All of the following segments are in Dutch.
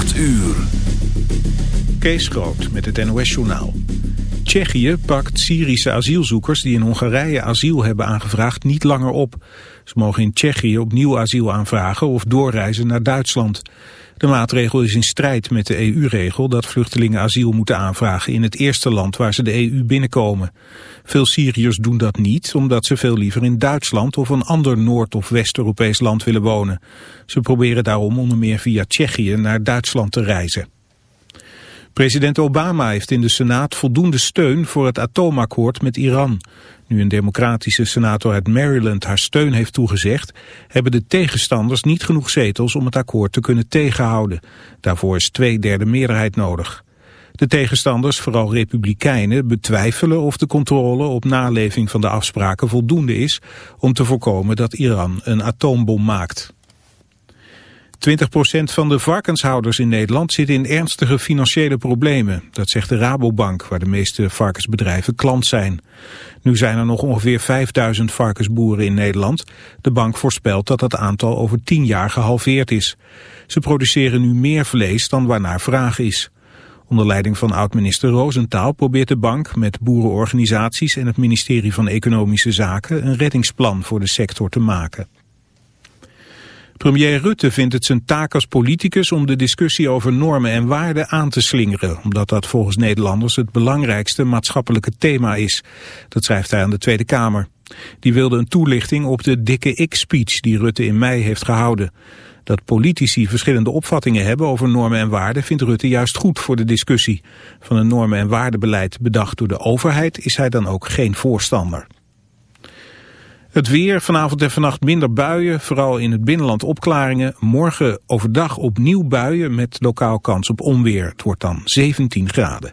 8 uur. Kees Groot met het NOS-journaal. Tsjechië pakt Syrische asielzoekers die in Hongarije asiel hebben aangevraagd niet langer op. Ze mogen in Tsjechië opnieuw asiel aanvragen of doorreizen naar Duitsland. De maatregel is in strijd met de EU-regel dat vluchtelingen asiel moeten aanvragen in het eerste land waar ze de EU binnenkomen. Veel Syriërs doen dat niet omdat ze veel liever in Duitsland of een ander Noord- of West-Europees land willen wonen. Ze proberen daarom onder meer via Tsjechië naar Duitsland te reizen. President Obama heeft in de Senaat voldoende steun voor het atoomakkoord met Iran. Nu een democratische senator uit Maryland haar steun heeft toegezegd, hebben de tegenstanders niet genoeg zetels om het akkoord te kunnen tegenhouden. Daarvoor is twee derde meerderheid nodig. De tegenstanders, vooral republikeinen, betwijfelen of de controle op naleving van de afspraken voldoende is om te voorkomen dat Iran een atoombom maakt. 20% van de varkenshouders in Nederland zit in ernstige financiële problemen. Dat zegt de Rabobank, waar de meeste varkensbedrijven klant zijn. Nu zijn er nog ongeveer 5000 varkensboeren in Nederland. De bank voorspelt dat dat aantal over 10 jaar gehalveerd is. Ze produceren nu meer vlees dan waarnaar vraag is. Onder leiding van oud-minister Roosentaal probeert de bank met boerenorganisaties en het ministerie van Economische Zaken een reddingsplan voor de sector te maken. Premier Rutte vindt het zijn taak als politicus om de discussie over normen en waarden aan te slingeren, omdat dat volgens Nederlanders het belangrijkste maatschappelijke thema is. Dat schrijft hij aan de Tweede Kamer. Die wilde een toelichting op de dikke X-speech die Rutte in mei heeft gehouden. Dat politici verschillende opvattingen hebben over normen en waarden vindt Rutte juist goed voor de discussie. Van een normen- en waardebeleid bedacht door de overheid is hij dan ook geen voorstander. Het weer, vanavond en vannacht minder buien, vooral in het binnenland opklaringen. Morgen overdag opnieuw buien met lokaal kans op onweer. Het wordt dan 17 graden.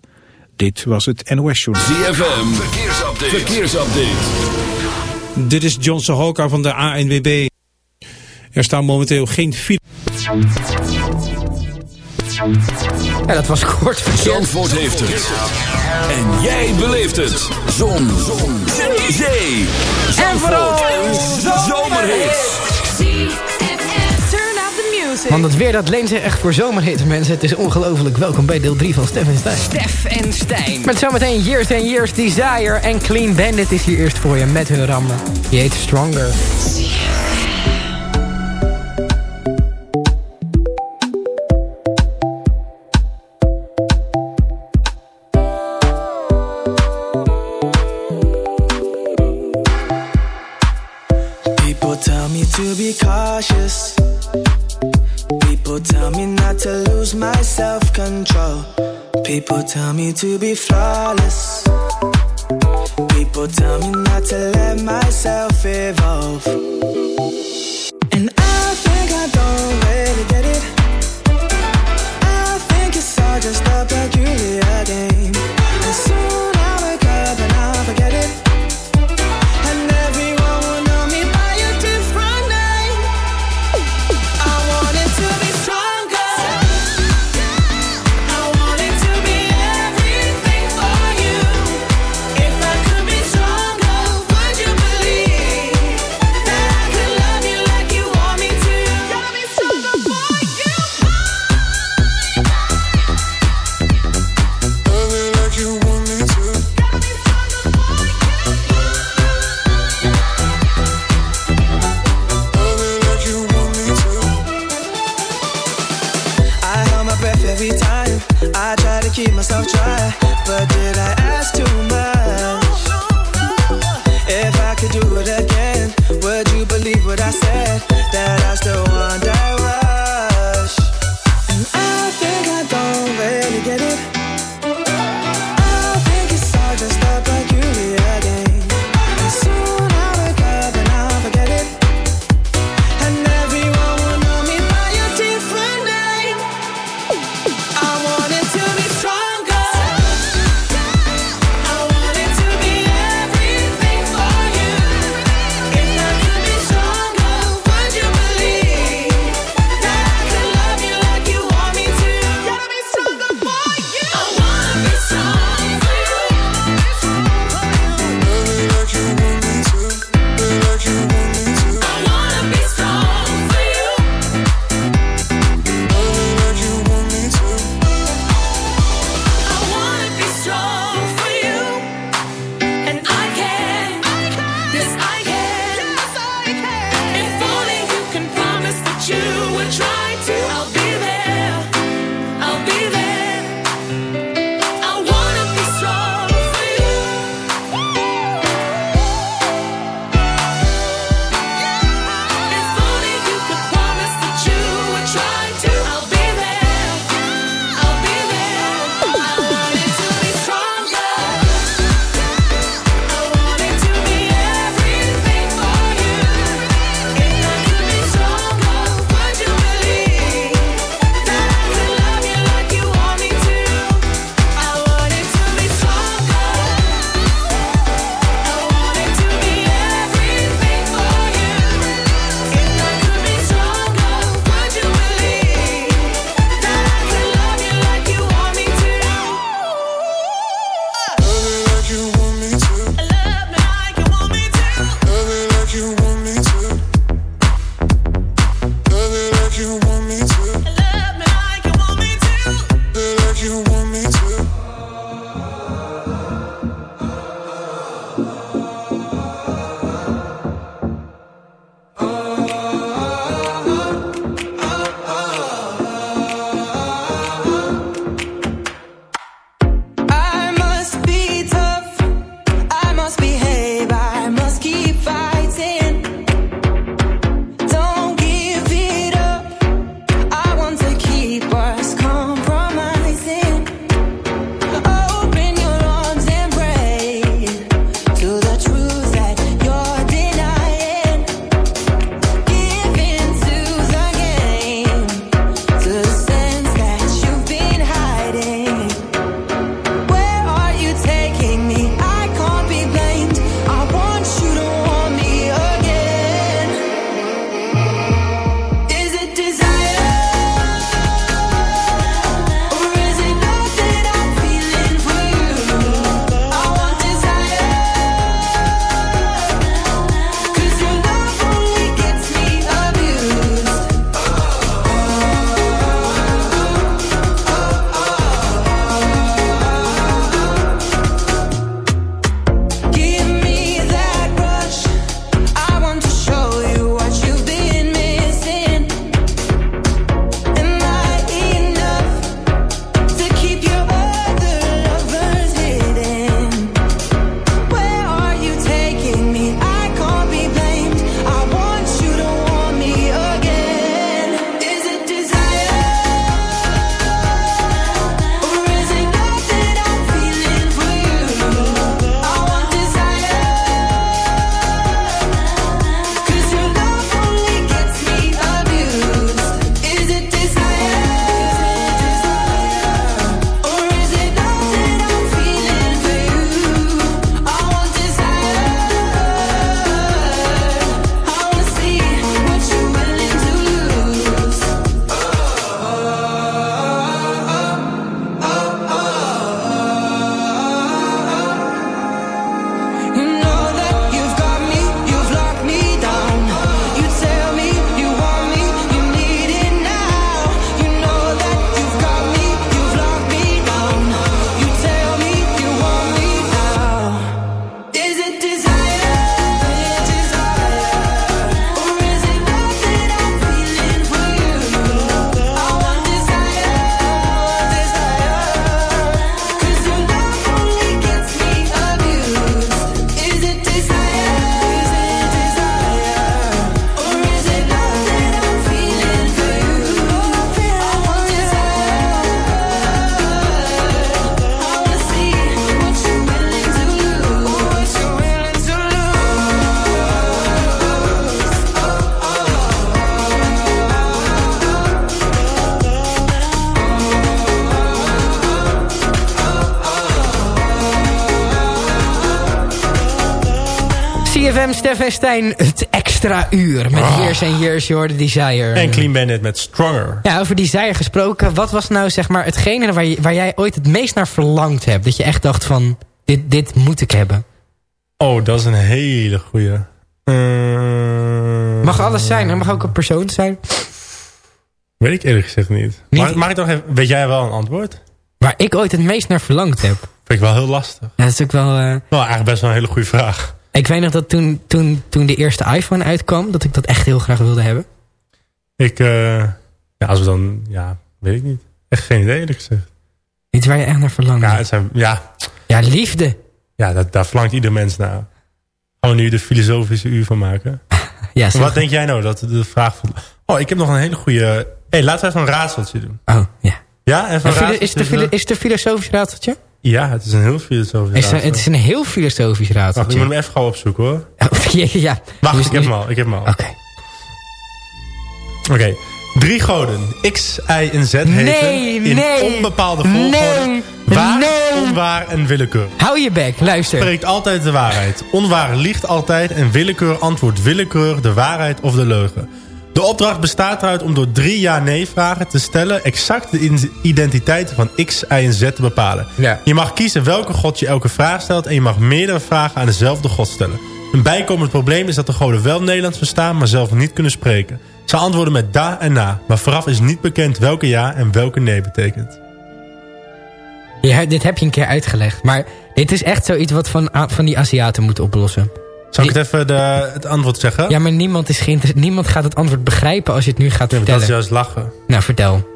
Dit was het NOS Journal. ZFM, verkeersupdate. verkeersupdate. Dit is John Sahoka van de ANWB. Er staan momenteel geen files. Ja, dat was kort verkeer. Zandvoort heeft het. En jij beleeft het. Zon. Zon. Zee. Zee. En vooral Zomerhit. Want het weer dat leent zich echt voor zomerhit, mensen. Het is ongelooflijk. Welkom bij deel 3 van Stef en Stijn. Stef en Stijn. Met zometeen Years and Years Desire en Clean Bandit is hier eerst voor je met hun rammen. Die heet Stronger. To be cautious. People tell me not to lose my self control. People tell me to be flawless. People tell me not to let myself evolve. And I think I don't really get it. I think it's all just a CFM, Stef en Stijn, het extra uur. Met Years and Years, je hoorde Desire. En Clean Bandit met Stronger. Ja, over Desire gesproken. Wat was nou zeg maar hetgene waar, je, waar jij ooit het meest naar verlangd hebt? Dat je echt dacht van, dit, dit moet ik hebben. Oh, dat is een hele goeie. Eh, Mag alles zijn, er mag ook een persoon zijn. Weet ik eerlijk gezegd niet. Niet- Mag, mag ik nog even... Weet jij wel een antwoord? Waar ik ooit het meest naar verlangd heb. Vind ik wel heel lastig. Ja, dat is ook wel... Nou, eigenlijk best wel een hele goede vraag. Ik weet nog dat toen, toen, toen de eerste iPhone uitkwam... dat ik dat echt heel graag wilde hebben. Ik, eh, ja, als we dan... Ja, weet ik niet. Echt geen idee eerlijk gezegd. Iets waar je echt naar verlangt. Ja, Ja, het zijn, ja, liefde. ja dat, daar verlangt ieder mens naar. Gaan we nu de filosofische uur van maken? Ja, Wat denk jij nou dat de vraag van... Oh, ik heb nog een hele goede... Hé, hey, laten we even een raadseltje doen. Oh, ja. Ja, even En een raadseltje. is, het een filo- is het een filosofisch raadseltje? Ja, het is een heel filosofisch Is raadsel. het is een heel filosofisch Wacht, ik moet hem even gauw opzoeken hoor. ja, ja. Wacht, Dus- ik heb hem al. Ik heb hem al. Oké. Oké. Drie goden. X, Y en Z heten Nee, in nee. onbepaalde volgorde. Nee, waar, nee. onwaar en willekeur. Hou je bek, luister. Spreekt altijd de waarheid. Onwaar liegt altijd en willekeur antwoordt willekeur de waarheid of de leugen. De opdracht bestaat eruit om door drie ja-nee vragen te stellen... exact de identiteiten van X, Y en Z te bepalen. Ja. Je mag kiezen welke god je elke vraag stelt... en je mag meerdere vragen aan dezelfde god stellen. Een bijkomend probleem is dat de goden wel Nederlands verstaan... maar zelf niet kunnen spreken. Ze antwoorden met da en na... maar vooraf is niet bekend welke ja en welke nee betekent. Ja, dit heb je een keer uitgelegd. Maar dit is echt zoiets wat van, van die Aziaten moet oplossen. Zal ik het even de, het antwoord zeggen? Ja, maar niemand, is niemand gaat het antwoord begrijpen als je het nu gaat Ja, vertellen. dat is juist lachen. Nou, vertel.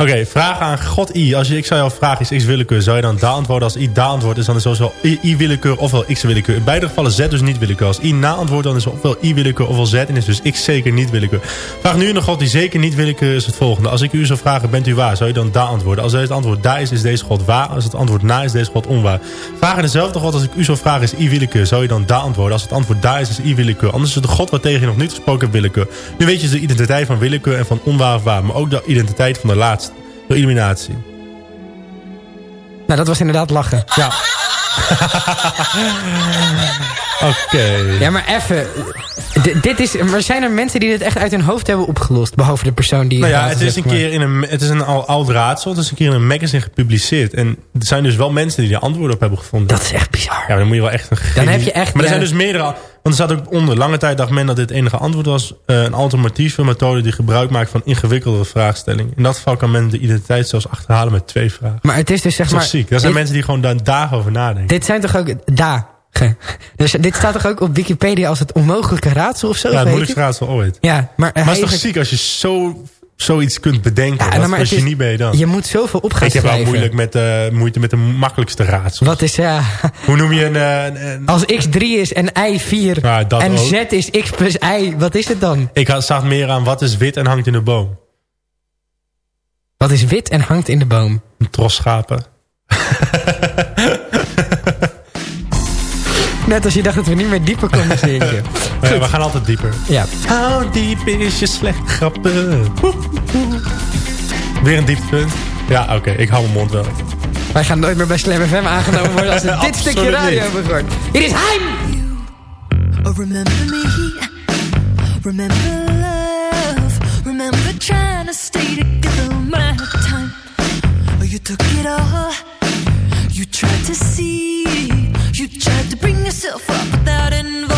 Oké, vraag aan God I. Als je, ik zou jou vragen, is X willekeur? Zou je dan da antwoorden? Als I da antwoord is, dan is sowieso I, I willekeur ofwel X willekeur. In beide gevallen Z dus niet willekeur. Als I na antwoord, dan is het ofwel I willekeur ofwel Z. En is dus X zeker niet willekeur. Vraag nu naar God die zeker niet willekeur is het volgende. Als ik u zou vragen, bent u waar? Zou je dan da antwoorden? Als het antwoord da is, is deze God waar. Als het antwoord na is, deze God onwaar. Vraag aan dezelfde God als ik u zou vragen, is I willekeur? Zou je dan da antwoorden? Als het antwoord da is, is I willekeur. Anders is het de God waar tegen je nog niet gesproken hebt willekeur. Nu weet je de identiteit van willekeur en van onwaar of waar. Maar ook de identiteit van de laatste. Door illuminatie. Nou, dat was inderdaad lachen. Ja. Oké. Ja, maar even. Dit is, maar zijn er mensen die dit echt uit hun hoofd hebben opgelost? Behalve de persoon die... Nou ja, het is een keer in een, het is een al oud raadsel. Het is een keer in een magazine gepubliceerd. En er zijn dus wel mensen die er antwoorden op hebben gevonden. Dat is echt bizar. Ja, maar dan moet je wel echt een Dan heb je echt- Maar er ja. zijn dus meerdere... Want er staat ook onder. Lange tijd dacht men dat dit het enige antwoord was. eh, een alternatieve methode die gebruik maakt van ingewikkelde vraagstellingen. In dat geval kan men de identiteit zelfs achterhalen met twee vragen. Maar het is dus zeg Dat is maar... ziek? Dat zijn dit, mensen die gewoon daar dagen over nadenken. dit zijn toch ook dagen? Dus dit staat toch ook op Wikipedia als het onmogelijke raadsel of zo? ja, het moeilijkste raadsel ooit. Ja, maar, Maar het is toch ziek als je zo, zoiets kunt bedenken. Ja, nou, je niet ben je dan. Je moet zoveel op gaan ik heb wel moeilijk met, eh, moeite met de makkelijkste raadsel. Wat is, ja... Hoe noem je een... eh, een- een- Als x 3 is en y 4 Ja, dat en ook. z is x plus y, wat is het dan? ik had- zag meer aan wat is wit en hangt in de boom. Wat is wit en hangt in de boom? Een tros schapen. Net als je dacht dat we niet meer dieper konden zinken. Maar ja, we gaan altijd dieper. ja. How diep is je slecht grappen? Weer een dieptepunt. Ja, oké. ik hou mijn mond wel. Wij gaan nooit meer bij Slam FM aangenomen worden als we dit stukje radio hebben gehoord. Hier is Heim! Oh, remember me. Remember love. Remember trying to stay together my time. Oh, you took it all. You tried to see. You tried to bring yourself up without involving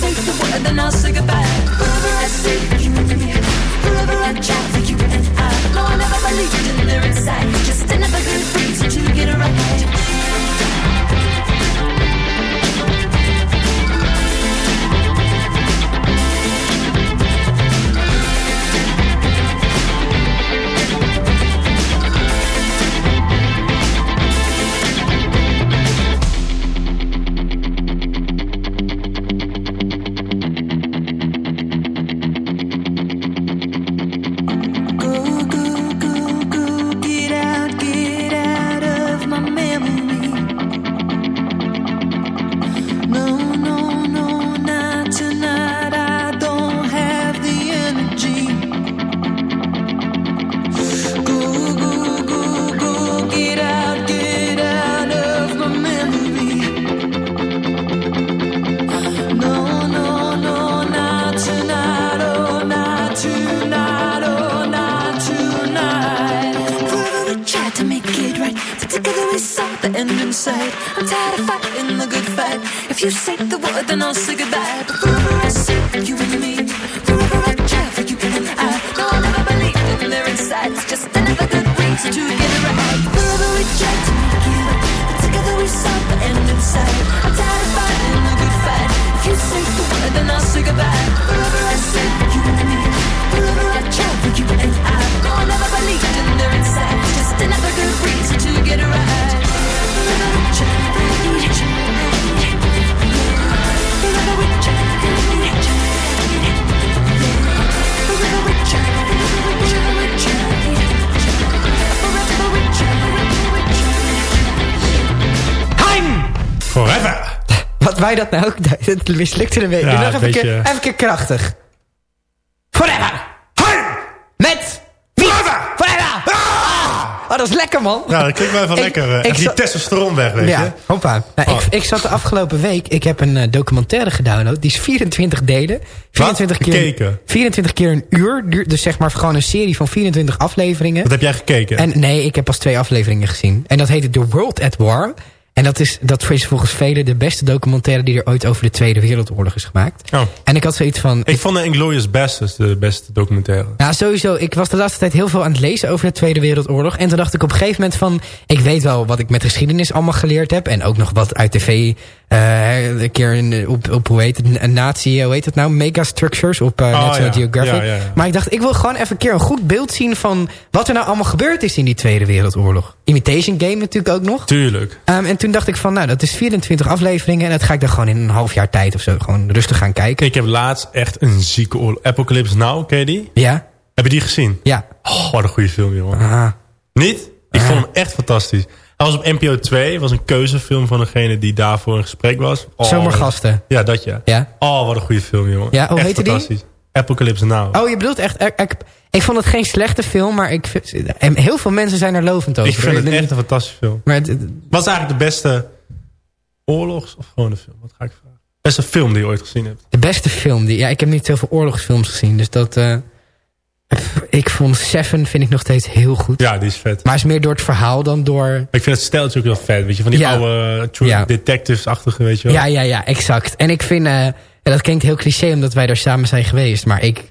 say the word, then I'll say goodbye. Forever I see wij dat nou ook... Het mislukte een beetje. Ja, nog een even, keer, beetje- even een keer krachtig. Forever! Heim! Met... Forever! Ah! Oh, dat is lekker, man. Ja, dat klinkt wel even Ik- lekker. ik Even die zat- testosteron weg, weet Ja, je. hoppa. Nou, Oh. ik, ik zat de afgelopen week... Ik heb een eh, documentaire gedownload. Die is 24 delen. 24 keer, Gekeken? 24 keer een uur. Dus zeg maar gewoon een serie van 24 afleveringen. Wat heb jij gekeken? En nee, ik heb pas twee afleveringen gezien. En dat heette The World at War. En dat is, dat is volgens velen de beste documentaire... die er ooit over de Tweede Wereldoorlog is gemaakt. Oh. En ik had zoiets van... Ik vond de Inglourious Basterds de beste documentaire. Ja, sowieso. Ik was de laatste tijd heel veel aan het lezen over de Tweede Wereldoorlog. En toen dacht ik op een gegeven moment van... Ik weet wel wat ik met geschiedenis allemaal geleerd heb. En ook nog wat uit tv. Eh, een keer op, op, hoe heet het, een nazi, hoe heet het nou? Megastructures op eh, Oh, National ja. Geographic. Ja. Maar ik dacht, ik wil gewoon even een keer een goed beeld zien van... wat er nou allemaal gebeurd is in die Tweede Wereldoorlog. Imitation Game natuurlijk ook nog. Tuurlijk. Ehm, en toen dacht ik van, nou, dat is 24 afleveringen... en dat ga ik dan gewoon in een half jaar tijd of zo... gewoon rustig gaan kijken. Ik heb laatst echt een zieke oorlog. Apocalypse Now, ken je die? Ja? Heb je die gezien? Ja. Oh, wat een goede film, jongen. Ah. Niet? Ik Ah. vond hem echt fantastisch. Hij was op NPO 2. was een keuzefilm van degene die daarvoor in gesprek was. Oh, Zomergasten. Ja, dat ja. Ja? Oh, wat een goede film, jongen. Ja, hoe echt heette die? fantastisch. Apocalypse Now. Oh, je bedoelt echt... Ik, ik, ik vond het geen slechte film, maar ik, heel veel mensen zijn er lovend over. ik vind het echt een fantastische film. Maar het- is eigenlijk de beste oorlogs of gewoon de film? Wat ga ik vragen? Beste film die je ooit gezien hebt? de beste film die... Ja, ik heb niet zoveel oorlogsfilms gezien, dus dat... eh, ik vond Seven vind ik nog steeds heel goed. Ja, die is vet. Maar is meer door het verhaal dan door... Ik vind het steltje ook heel vet. Weet je, van die Ja. oude True Ja. Detectives-achtige, weet je wel. Ja, ja, ja, exact. En ik vind... en dat klinkt heel cliché omdat wij daar samen zijn geweest. Maar ik,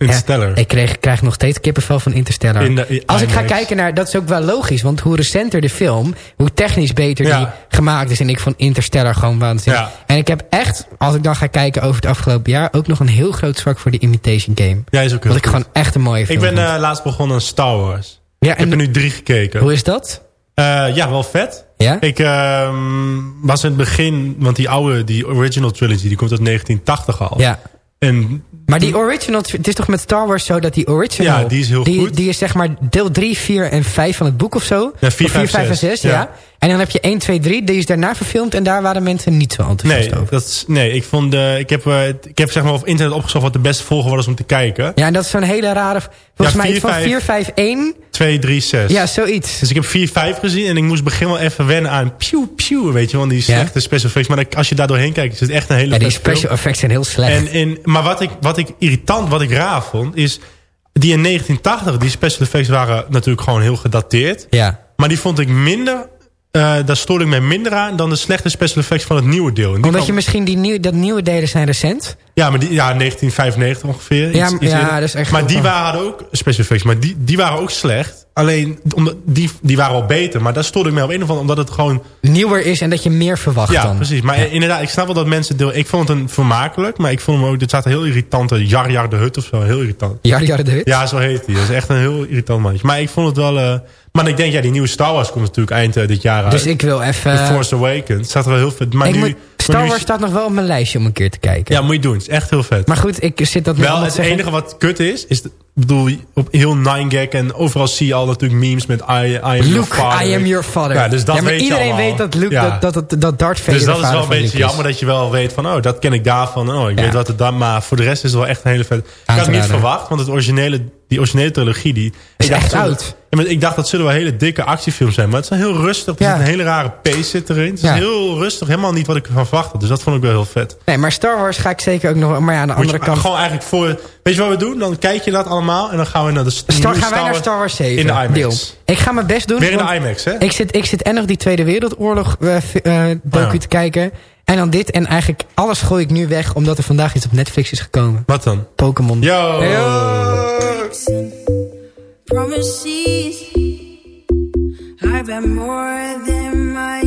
ik kreeg, krijg nog steeds kippenvel van Interstellar. In de- in Als ik ga kijken naar... Dat is ook wel logisch. Want hoe recenter de film... Hoe technisch beter Ja. die gemaakt is. En ik vond Interstellar gewoon waanzinnig. Ja. En ik heb echt... Als ik dan ga kijken over het afgelopen jaar... Ook nog een heel groot zwak voor de Imitation Game. Jij is ook heel Wat ik gewoon echt een mooie film Ik ben eh, laatst begonnen aan Star Wars. ja, Ik heb er nu drie gekeken. hoe is dat? Eh, ja, wel vet. Ja? Ik ehm, was in het begin, want die oude, die original trilogy, die komt uit 1980 al. Ja. En Maar die original, het is toch met Star Wars zo dat die original... Ja, die is heel die, goed. Die is zeg maar deel 3, 4 en 5 van het boek of zo? Ja, vier, Of vijf, 5 en zes. 6, ja. Ja. En dan heb je 1, 2, 3, die is daarna verfilmd... en daar waren mensen niet zo enthousiast Nee, over. dat is, nee ik, vond, eh, ik heb, eh, ik heb zeg maar op internet opgezocht wat de beste volgorde was om te kijken. Ja, en dat is zo'n hele rare... Volgens Ja, mij iets van 4, 4, 5, 1. 2, 3, 6. Ja, zoiets. Dus ik heb 4, 5 gezien en ik moest begin wel even wennen aan piu, piu, weet je, want die slechte special effects. Maar als je daar doorheen kijkt, is het echt een hele Ja, die film. special effects zijn heel slecht. En, en, maar wat ik, wat ik irritant, wat ik raar vond, is... Die in 1980, die special effects waren natuurlijk gewoon heel gedateerd. ja. Maar die vond ik minder... eh daar stoorde ik mij minder aan dan de slechte special effects van het nieuwe deel. Omdat kwam- je misschien die nieuw, dat nieuwe delen zijn recent. Ja, maar die, ja, 1995 ongeveer. Ja, iets- ja, dat is echt maar die waren ook special effects, maar die, die waren ook slecht. Alleen, omdat, die, die waren al beter. Maar daar stoorde ik mij op een of andere omdat het gewoon... Nieuwer is en dat je meer verwacht Ja, dan. precies. Maar Ja. inderdaad, ik snap wel dat mensen... Deel, ik vond het een vermakelijk, maar ik vond hem ook... Er zaten heel irritante Jar Jar de Hut of zo. Heel irritant. Jar Jar de Hut? Ja, zo heet hij. Dat is echt een heel irritant mannetje. Maar ik vond het wel... eh, maar ik denk, ja, die nieuwe Star Wars komt natuurlijk eind eh, dit jaar uit. Dus ik wil even... The Force Awakens. Staat er wel heel vet. Maar ik nu, moet, maar Star nu- Wars staat nog wel op mijn lijstje om een keer te kijken. Ja, moet je doen. Het is echt heel vet. Maar goed, ik zit dat Wel, het zeggen. enige wat kut is, is... de- bedoel, op heel 9gag en overal zie je al natuurlijk memes met I, I am your Luke, father. I am your father. Ja, dus dat ja, maar weet je iedereen allemaal. weet dat, Luke, Ja. dat, dat, dat, dat Darth Vader Dus dat is wel een beetje jammer dat je wel weet van... oh, dat ken ik daarvan. Oh, ik Ja. weet wat het dan... Maar voor de rest is het wel echt een hele vet... Ik had het niet verwacht, want het originele, die originele trilogie... Die, Is ik dacht, echt oud. Ja, maar ik dacht dat zullen wel hele dikke actiefilms zijn. Maar het is wel heel rustig. Er Ja. zit een hele rare pace zit erin. Het Ja. is heel rustig. Helemaal niet wat ik ervan verwachtte. Dus dat vond ik wel heel vet. Nee, maar Star Wars ga ik zeker ook nog... Maar ja, aan de Moet andere je, kant... Gewoon eigenlijk voor... Weet je wat we doen? Dan kijk je dat allemaal. En dan gaan we naar de Star, gaan wij naar Wars Star Wars 7? In de IMAX. Deel. Ik ga mijn best doen. Weer in de IMAX, hè? Ik zit, ik zit en nog die Tweede Wereldoorlog docu ja. te kijken. En dan dit. En eigenlijk alles gooi ik nu weg. Omdat er vandaag iets op Netflix is gekomen. Wat dan? Pokémon. Yo! promises. I've more than my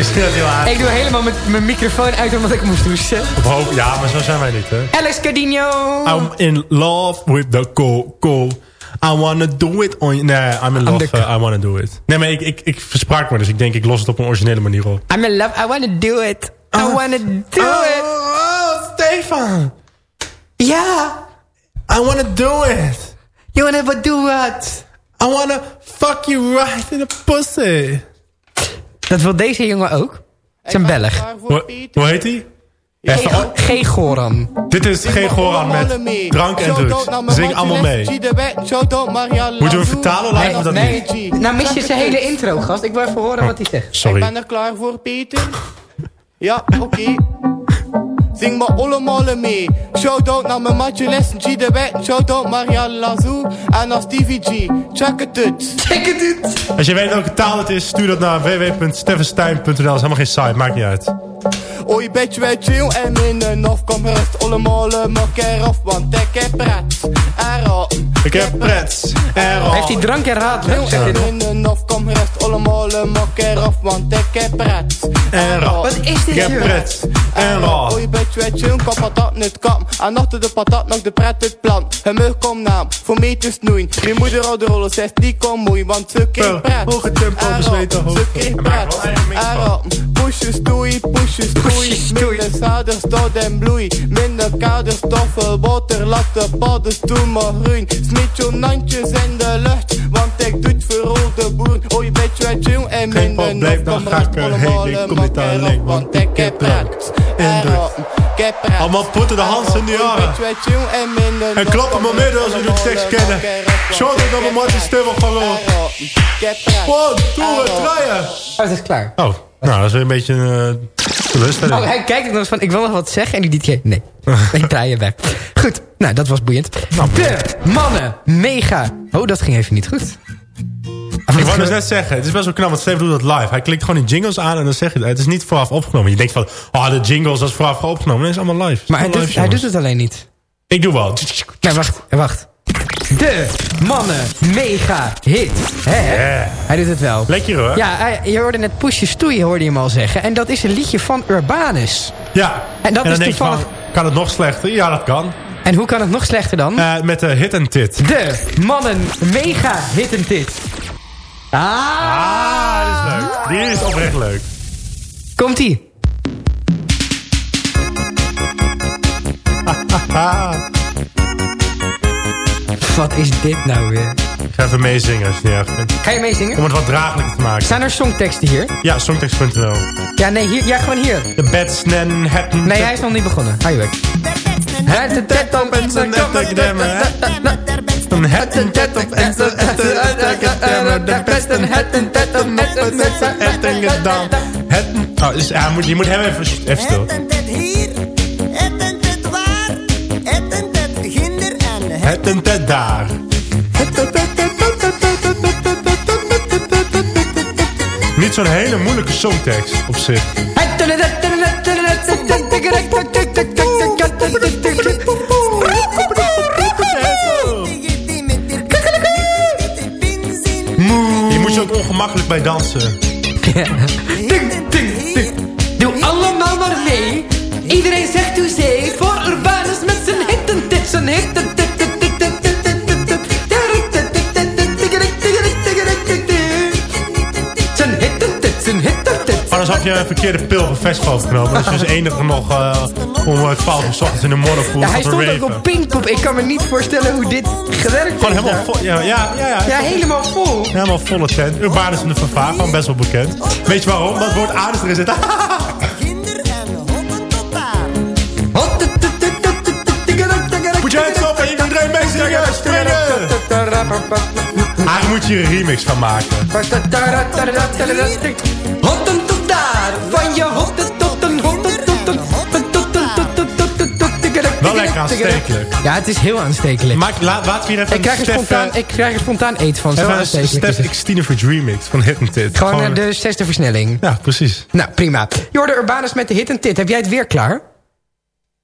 Ik dat doe helemaal mijn- mijn microfoon uit omdat ik moest douchen. Op hoop, ja, maar zo zijn wij niet, hè. Alex Cardino. I'm in love with the coco. I wanna do it on... Nee, I'm in love, uh, I wanna do it. Nee, maar ik, ik, ik versprak me, dus ik denk ik los het op een originele manier op. I'm in love, I wanna do it. I wanna do it. Oh, Stefan! Ja. I wanna do it! You wanna do what? I wanna fuck you right in the pussy! Dat wil deze jongen ook. Het is een Belg. Hoe, hoe heet hij? G. Goran. Dit is geen Goran met drank en drugs. Zing allemaal mee. Moeten we vertalen live of dat niet? Nou mis je zijn hele intro, gast. Ik wil even horen wat hij zegt. Sorry. er klaar voor, Peter? Ja, oké. Zing maar allemaal mee. Shout-out naar mijn matje Lessen G de Wet. Shout-out Marianne Lazou en naar Stevie G. Check het uit. Check het Als je weet welke taal het is, stuur dat naar www.steffenstein.nl. Dat is helemaal geen site, maakt niet uit. Oei, beetje wij chill en minnen of kom rust. Allemaal elkaar af, want ik heb pret. Erop. Ik heb pret. Erop. Heeft hij drank en raad? En minnen of kom rust. Allemaal elkaar af, want ik heb pret. Erop. Wat is dit Ik heb pret. Erop. Oei, beetje wij chill, kan patat niet kam. En achter de patat nog de pret het plan. Hem mug kom naam, voor mij te snoeien. Mijn moeder oude rollen zegt, die kom moei, want ze kreeg pret. Hoge tempo, bezweten hoofd. Ze kreeg pret. Erop, pushes stoei, pushes Minder zaden, stad en bloei. Minder kader, stoffen, water, laat de paddenstoel maar groeien. Smit je nandjes in de lucht, want ik doe het voor al de boeren. Oei, beetje wij chill en Geen minder probleem, dan ga ik erheen. Ik kom niet alleen, want ik heb. En Allemaal poeten de hand in die jaren. En klappen maar midden als jullie de tekst kennen. Shout out naar mijn Martin Stubble gewoon. One, two, draaien. Oh, het is klaar. Oh, nou, dat is weer een beetje een uh. Oh, hij kijkt nog eens van, ik wil nog wat zeggen. En die keer, nee. Ik draai je weg. Goed, nou, dat was boeiend. De mannen, mega. Oh, dat ging even niet goed. Ik wou dus net zeggen, het is best wel knap, want Steven doet dat live. Hij klikt gewoon die jingles aan en dan zeg je het. Is niet vooraf opgenomen. Je denkt van, oh, de jingles, dat is vooraf opgenomen. Nee, is allemaal live. Maar hij is doet, allemaal hij live, doet het alleen niet. Ik doe wel. Nee, wacht, wacht. De mannen, mega hit. Hè? Hij doet het wel. Lekker hoor. Ja, hij- je hoorde net Pushje Stoei, hoorde je hem al zeggen. En dat is een liedje van Urbanus. Ja. En dat dan is je van, toevallig- kan het nog slechter? Ja, dat kan. En hoe kan het nog slechter dan? Eh, met de hit en tit. De mannen, mega hit en dit. Ah, Ah, dat is leuk. Die is oprecht leuk. komt-ie. Ah. Wat is dit nou weer? Ik ga even meezingen als je het niet erg vindt. Ga je meezingen? Om het wat draaglijker te maken. Zijn er songteksten hier? Ja, songtext.nl. Ja, nee, hier, ja, gewoon hier. De Batsman Hatton. Nee, hij is nog niet begonnen. Hou je weg. Het de tet op en ze Een het en tet op en de beste het en tet op de mensen het en gedaan. Het Oh, dus, ja, moet, je moet hem even, even stil. Het Het en tet daar. Niet zo'n hele moeilijke songtekst op zich. Je moet je ook ongemakkelijk bij dansen. Doe allemaal maar mee. Had je een verkeerde pil op een festival genomen. Dat is dus enige nog uh, om uh, 12 uur 's ochtends in de monopool Ja, hij stond ook op Pinkpop. Ik kan me niet voorstellen hoe dit gewerkt Gewoon helemaal vol. Ja, ja, ja. ja. Ja, helemaal vol. Helemaal volle tent. Urbanus in de Vervaar, gewoon best wel bekend. Weet je waarom? Dat het woord aardig erin zit. Moet je op en iedereen meezingen. Springen! Eigenlijk moet je hier een remix van maken. Van je hotten tot een hotten tot een tot een tot een tot een tot een Wel lekker aanstekelijk. Ja, het is heel aanstekelijk. Maak, laat, laten we hier even Ik krijg, er Stef, spontaan, eh, ik krijg er spontaan eet van. Zo een aanstekelijk is Stef het. Extended remix van Hit and Tit. Gewoon eh, de zesde versnelling. Ja, precies. Nou, prima. Je hoorde Urbanus met de hit en tit. Heb jij het weer klaar?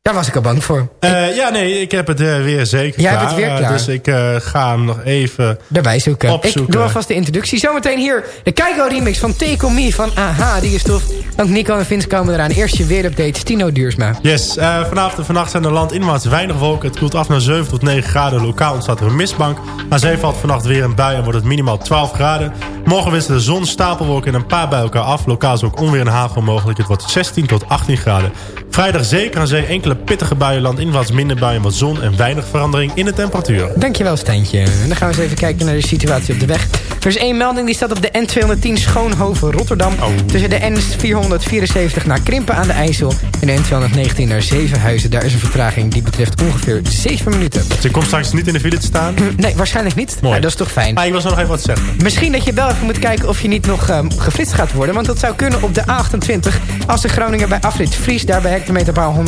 Daar was ik al bang voor. Eh, ja, nee, ik heb het eh, weer zeker Jij hebt klaar. het weer Eh, klaar. dus ik ga hem nog even... Daarbij zoeken. Opzoeken. Ik doe alvast de introductie. Zometeen hier de Keiko remix van Take On Me van AHA. Die is tof. Ook Nico en Vince komen eraan. Eerst je weerupdate. Tino Duursma. Yes, vanavond en vannacht zijn er landinwaarts weinig wolken. Het koelt af naar 7 tot 9 graden. Lokaal ontstaat er een mistbank. Aan zee valt vannacht weer een bui en wordt het minimaal 12 graden. Morgen wisselen de zon, stapelwolken en een paar bij elkaar af. Lokaal is ook onweer en hagel mogelijk. Het wordt 16 tot 18 graden. Vrijdag zeker aan zee enkele pittige buien. Landinwaarts minder buien, wat zon en weinig verandering in de temperatuur. Dankjewel, Stijntje. En dan gaan we eens even kijken naar de situatie op de weg. Er is één melding, die staat op de N210 Schoonhoven-Rotterdam. Tussen de N474 naar Krimpen aan de IJssel... en de N219 naar Zevenhuizen. Daar is een vertraging die betreft ongeveer 7 minuten. Dus ik kom straks niet in de file te staan. Nee, waarschijnlijk niet. Mooi. Dat is toch fijn. Maar ik wil zo nog even wat zeggen. Misschien dat je wel even moet kijken of je niet nog geflitst gaat worden. Want dat zou kunnen op de A28. Als de Groninger bij afrit Fries. Daar bij hectometerpaal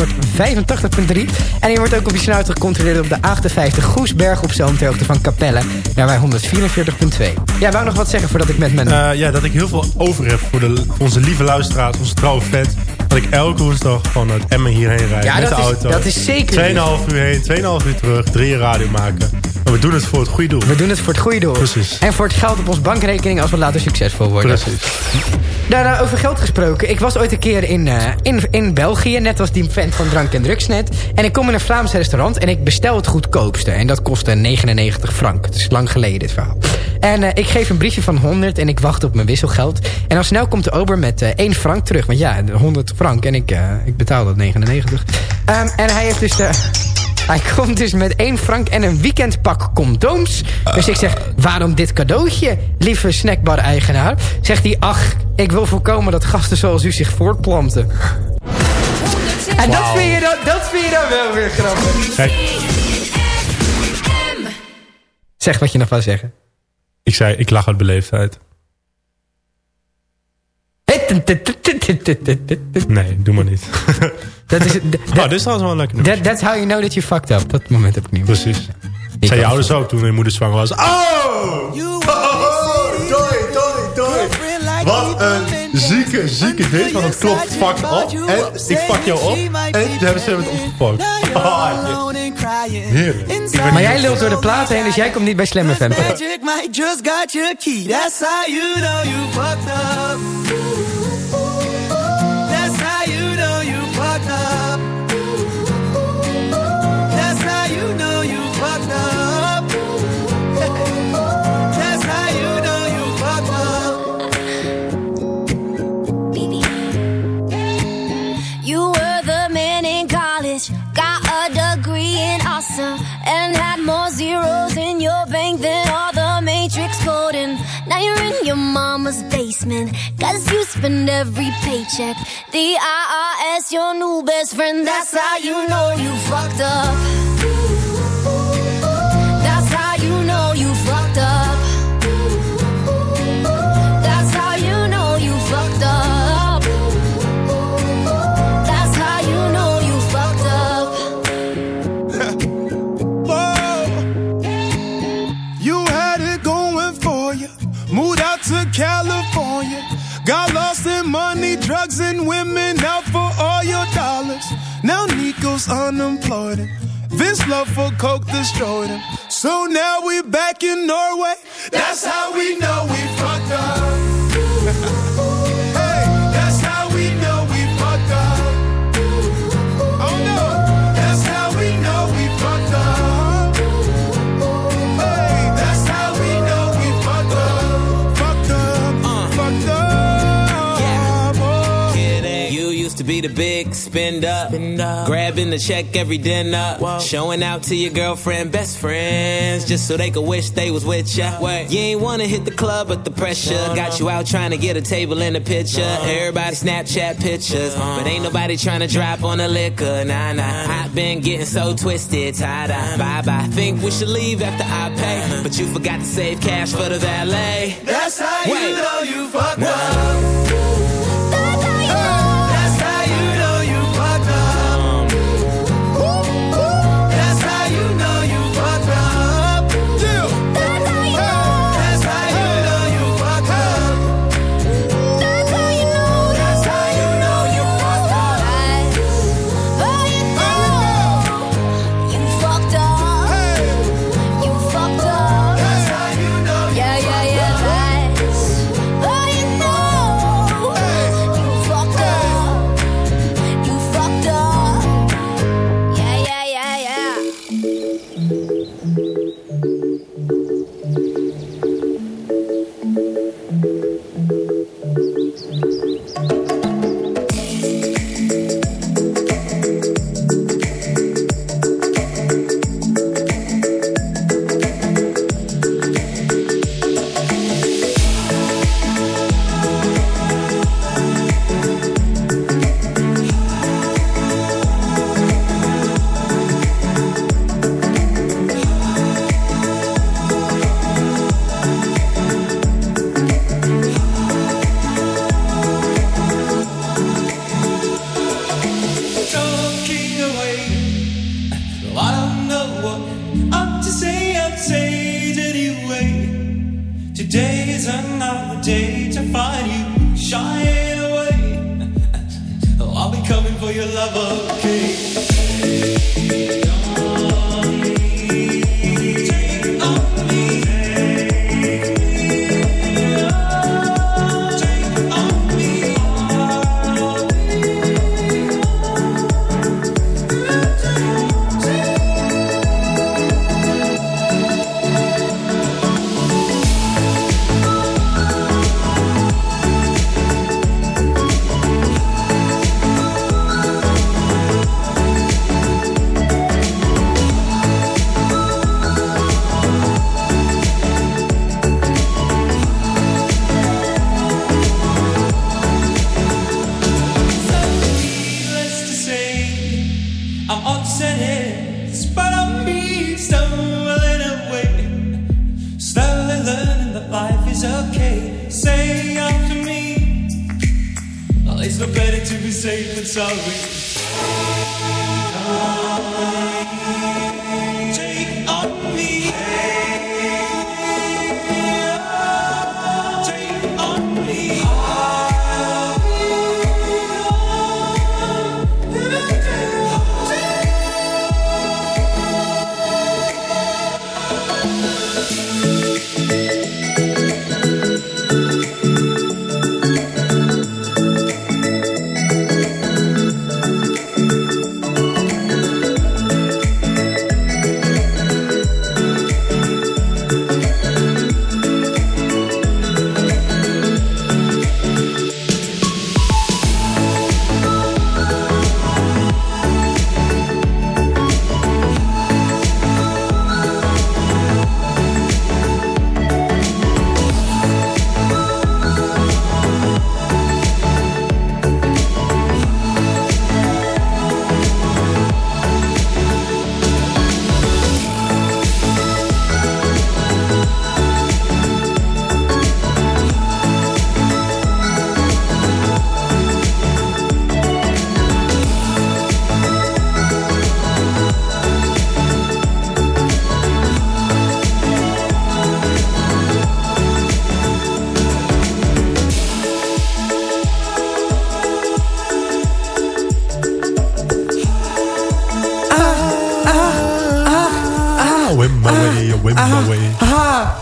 185.3. En je wordt ook op je snuiter gecontroleerd op de A58 Goesberg op Zoom. Ter hoogte van Capelle. Daar bij 144.2. Ja, wou nog wat zeggen voordat ik met mijn... Eh, ja, dat ik heel veel over heb voor, de, voor onze lieve luisteraars, onze trouwe fans. Dat ik elke woensdag vanuit Emmen hierheen rijd Ja, met de is- auto. dat is zeker 2,5 uur heen, 2,5 uur terug, drie radio maken. Maar we doen het voor het goede doel. We doen het voor het goede doel. Precies. En voor het geld op ons bankrekening als we later succesvol worden. Precies. Daarna over geld gesproken. Ik was ooit een keer in, eh, in, in België, net als die vent van Drank en Drugsnet. En ik kom in een Vlaams restaurant en ik bestel het goedkoopste. En dat kostte 99 frank. Het is lang geleden dit verhaal. En eh, ik geef een briefje van 100 en ik wacht op mijn wisselgeld. En al snel komt de ober met eh 1 frank terug. Want ja, de 100 frank en ik, ik betaal dat 99. Ehm, en hij heeft dus de... Hij komt dus met 1 frank en een weekendpak condooms. Dus ik zeg, waarom dit cadeautje, lieve snackbar-eigenaar? Zegt hij, ach, ik wil voorkomen dat gasten zoals u zich voortplanten. En dat, vind je dan, dat vind je dan wel weer grappig. Zeg wat je nog wou zeggen. ik zei, ik lach uit beleefdheid. Nee, doe maar niet. Dat is, oh, dit is trouwens wel een lekker nummer. that, that's how you know that you fucked up. Dat moment heb ik niet meer. Precies. Zijn je ouders ook toen hun moeder zwanger was? Oh! Doei, doei, doei. Wat een zieke, zieke date. Want het klopt fuck op. En ik fuck jou op. En toen hebben ze het opgepakt. Oh, Heerlijk. Ik Maar jij lult door de platen heen, dus jij komt niet bij Slam FM. Magic Mike just got your key. That's how you know you fucked up. And had more zeros in your bank than all the matrix coding. Now you're in your mama's basement, cause you spend every paycheck. The IRS, your new best friend, that's how you know you fucked up. California. Got lost in money, drugs, and women out for all your dollars. Now Nico's unemployed. This love for Coke destroyed him. So now we back in Norway. That's how we know we fucked up. Be the big spender, grabbing the check every dinner, showing out to your girlfriend, best friends, just so they could wish they was with ya. You ain't wanna hit the club, but the pressure got you out trying to get a table in the picture. Everybody Snapchat pictures, but ain't nobody trying to drop on the liquor. Nah, nah. I've been getting so twisted, tied up. Bye bye. Think we should leave after I pay, but you forgot to save cash for the valet. That's how you know you fucked up.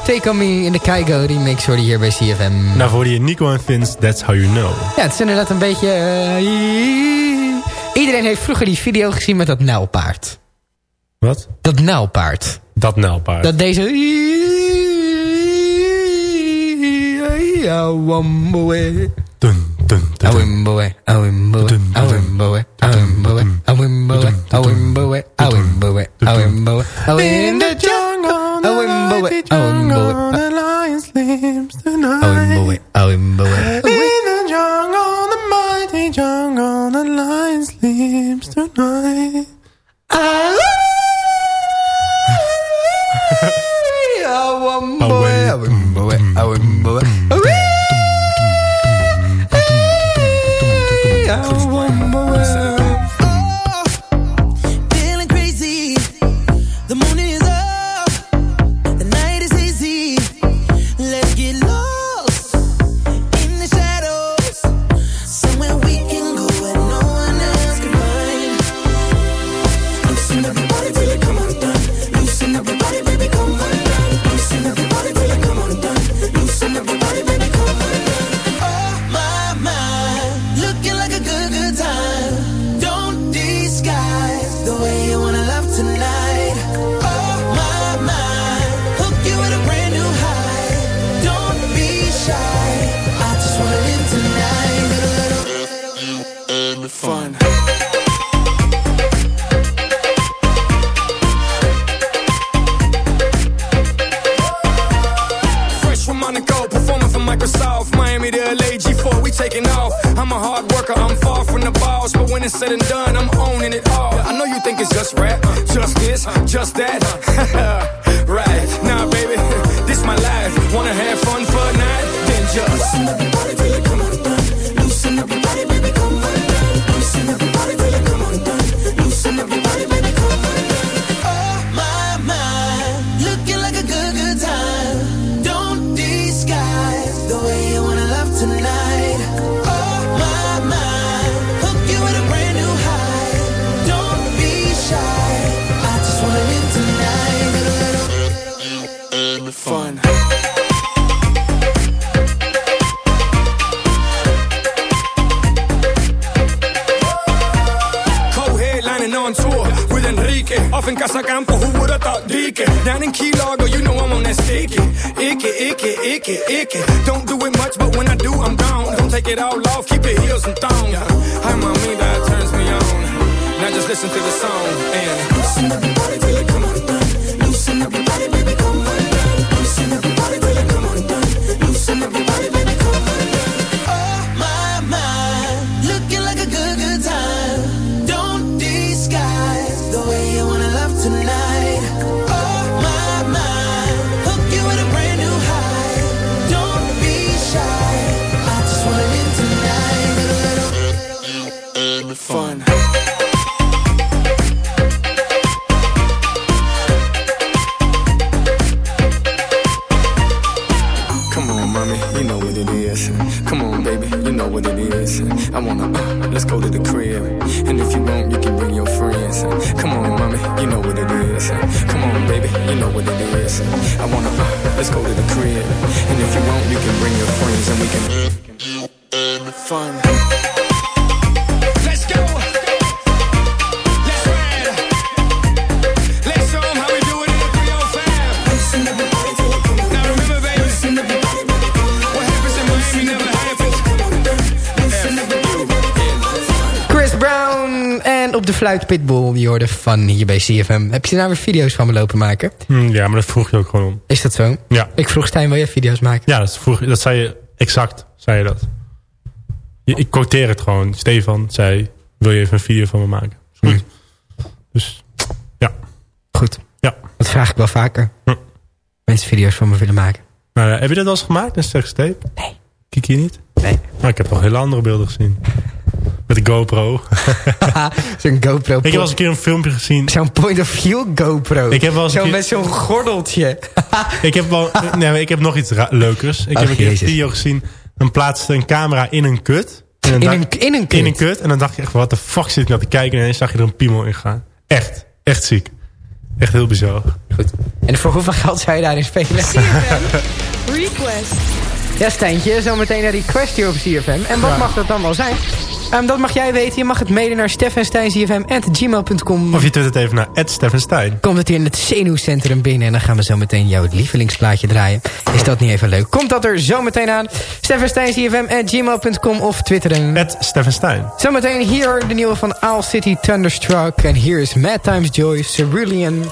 Take On Me in de Keigo remix hoorde je hier bij CFM. Nou, voor je Nico en Vince, that's how you know. Ja, het is inderdaad een beetje... eh, iedereen heeft vroeger die video gezien met dat nijlpaard. Wat? Dat nijlpaard. Dat nijlpaard. Dat deze... Dun. Awimboe, awimboe, awimboe, awimboe, awimboe, awimboe, awimboe, awimboe, In the jungle, awimboe, awimboe, the lion sleeps tonight. awimboe, awimboe. In the said and done, I'm owning it all. I know you think it's just rap, just this, just that. get out I wanna, uh, let's go to the crib. Fluit Pitbull. Die hoorde van hier bij CFM. Heb je daar weer video's van me lopen maken? Hm, ja, maar dat vroeg je ook gewoon om. Is dat zo? Ja. Ik vroeg Stijn, wil je video's maken? Ja, dat, vroeg, dat zei je exact, zei je dat. Je- ik quoteer het gewoon. Stefan zei, wil je even een video van me maken? Is Goed. Dus, ja. Goed. Ja. Dat vraag ik wel vaker. Hm. Mensen video's van me willen maken. Maar eh, heb je dat al eens gemaakt, een sekstape? Nee. Kijk je niet? Nee. Nou, ik heb al hele andere beelden gezien. Met de GoPro. Zo'n GoPro. ik heb wel eens een keer een filmpje gezien. Zo'n point of view GoPro. Ik heb wel eens een Zo keer- met zo'n gordeltje. ik, heb wel, nee, ik heb nog iets leukers. Ik Ach, heb een keer een video gezien. Dan plaatste een camera in een kut. En dan In een, in een kut. in een kut. En dan dacht je echt, wat de fuck zit ik nou te kijken? En ineens zag je er een piemel in gaan. Echt. Echt ziek. Echt heel bizar. Goed. En voor hoeveel geld zou je daarin spelen? Request. Ja, Stijntje, zometeen een request hier op CFM. En wat Ja. mag dat dan wel zijn? Ehm, dat mag jij weten. Je mag het mailen naar steffenstijncfm.gmail.com. Of je twittert even naar Stefan Stein. Komt het hier in het zenuwcentrum binnen... en dan gaan we zo meteen jouw lievelingsplaatje draaien. Is dat niet even leuk? Komt dat er zo meteen aan? steffenstijncfm.gmail.com of twitteren. Het Stefan Stein. Zometeen hier de nieuwe van Owl City Thunderstruck. En hier is Mad Times Joy, Cerulean.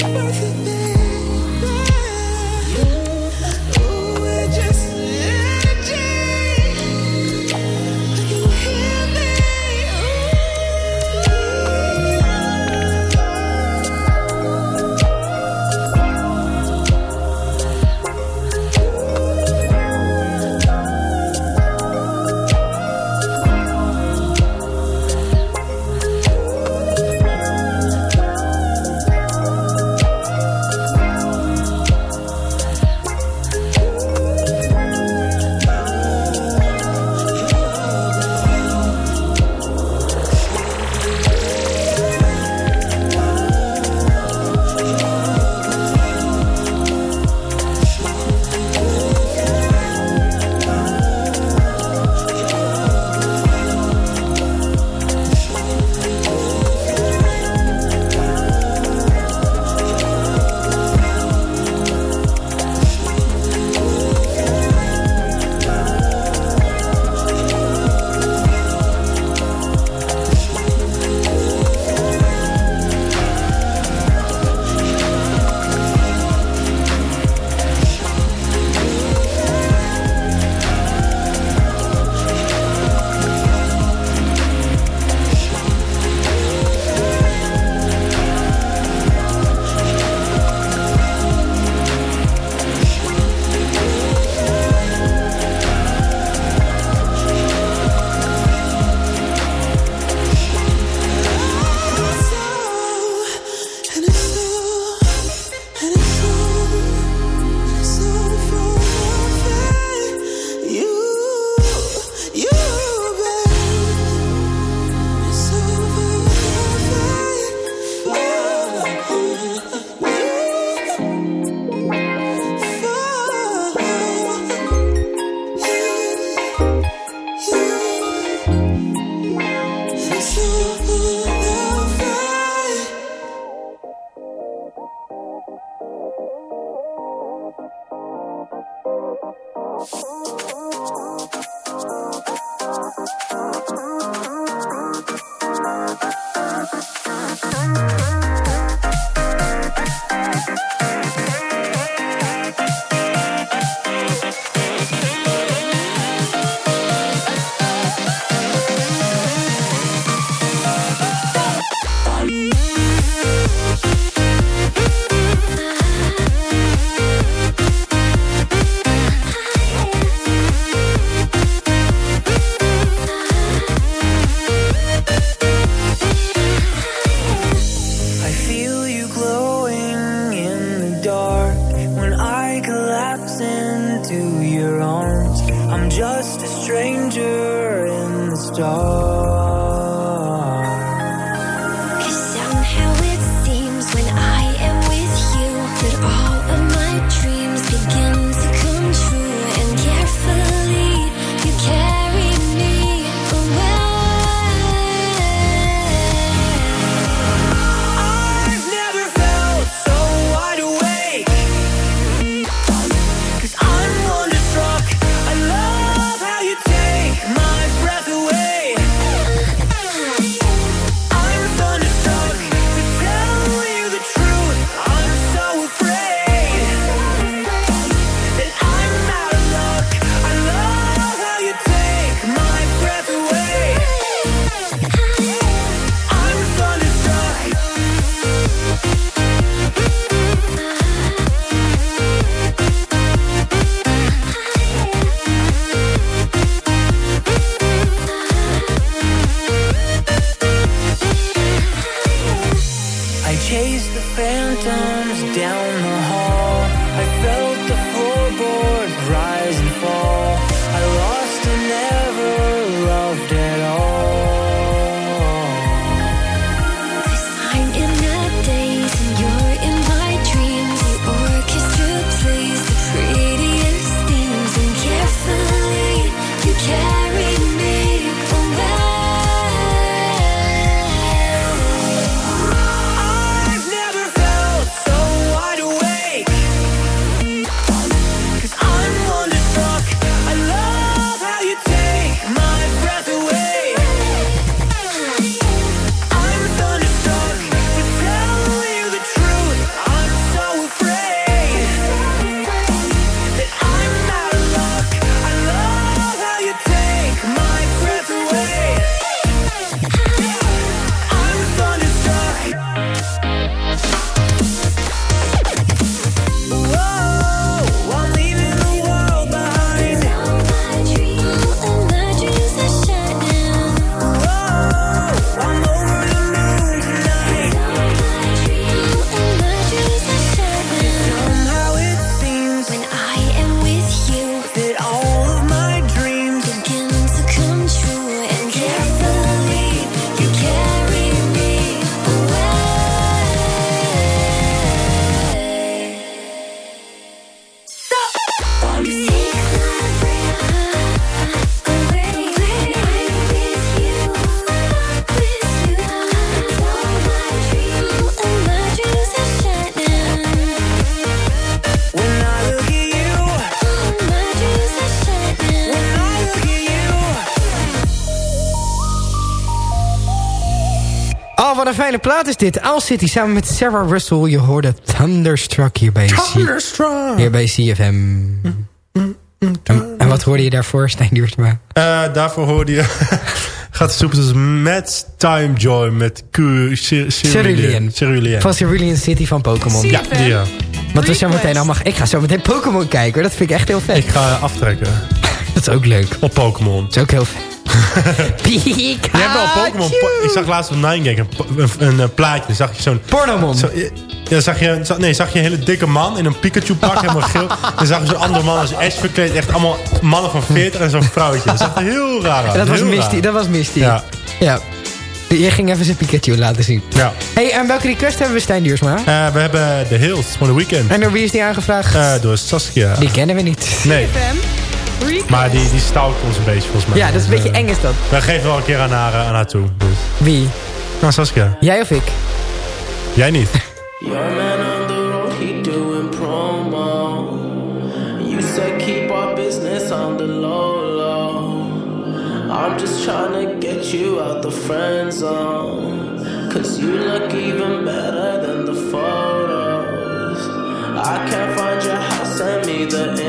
Bye. Fijne plaat is dit. Owl City samen met Sarah Russell. Je hoorde Thunderstruck hier bij, C- Thunderstruck. hier bij CFM. En, en wat hoorde je daarvoor, Stijn Duursma? Eh, daarvoor hoorde je... gaat zoeken tussen Mad Time Joy met Q... Cerulean. Cerulean. Van Cerulean City van Pokémon. Ja, die ja. Want we zo meteen allemaal... Ik ga zo meteen Pokémon kijken hoor. Dat vind ik echt heel vet. Ik ga aftrekken. Dat is ook leuk. Op Pokémon. Dat is ook heel vet. Je hebt wel Pokémon. po- Ik zag laatst op 9gag een, po- een, een, eh, plaatje. Dan zag je zo'n... Pornomon. Zo, ja, zag je, zag- nee, zag je een hele dikke man in een Pikachu pak, helemaal geel. Dan zag je zo'n andere man als Ash verkleed. Echt allemaal mannen van 40 en zo'n vrouwtje. Dat zag er heel raar uit. dat, was Misty, raar. dat was Misty. Ja. ja. Je ging even zijn Pikachu laten zien. Ja. hey, en welke request hebben we, Stijn Duursma? Eh, we hebben The Hills van The Weekend. En door wie is die aangevraagd? Eh, door Saskia. Die kennen we niet. Nee, maar die, die stalkt ons een beetje volgens mij. Ja, dat is een Dus, beetje eh, eng is dat. We geven wel een keer aan haar, eh, aan haar toe. Dus. Wie? Nou, Saskia. Jij of ik? Jij niet. Your man on the road, he doing promo. You said keep our business on the low low. I'm just trying to get you out the friend zone. Cause you look even better than the photos. I can't find your house, send me the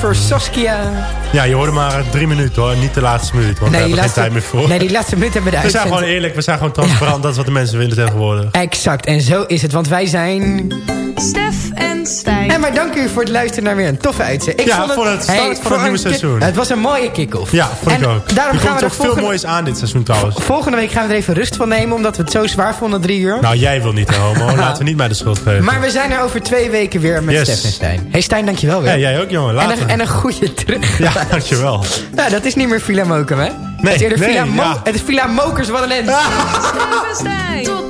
voor Saskia. Ja, je hoorde maar drie minuten hoor. Niet de laatste minuut. Want Nee, we die hebben geen laatste- tijd meer voor. nee, die laatste minuut hebben we de We zijn gewoon eerlijk. We zijn gewoon transparant. Dat is wat de mensen willen tegenwoordig. Exact, en zo is het, want wij zijn... Stef en Stijn. En wij danken u voor het luisteren naar weer een toffe uitzending. Ja, voor het start van het nieuwe seizoen. Het was een mooie kick-off. Ja, vond ik En ook. Daarom er gaan komt we ook er veel moois aan dit seizoen trouwens. volgende week gaan we er even rust van nemen, omdat we het zo zwaar vonden, drie uur. Nou, jij wil niet, hè, homo. Laten we niet mij de schuld geven. Maar we zijn er over twee weken weer met Yes. Stef en Stijn. Hey Stijn, dankjewel weer. Ja, jij ook, jongen. en, Later. een, en een goede terug. Ja, dankjewel. Ja, dat is niet meer Villa Mokum, hè? het is eerder nee, Villa, ja. het is Villa Mokers, wat een end. En. Tot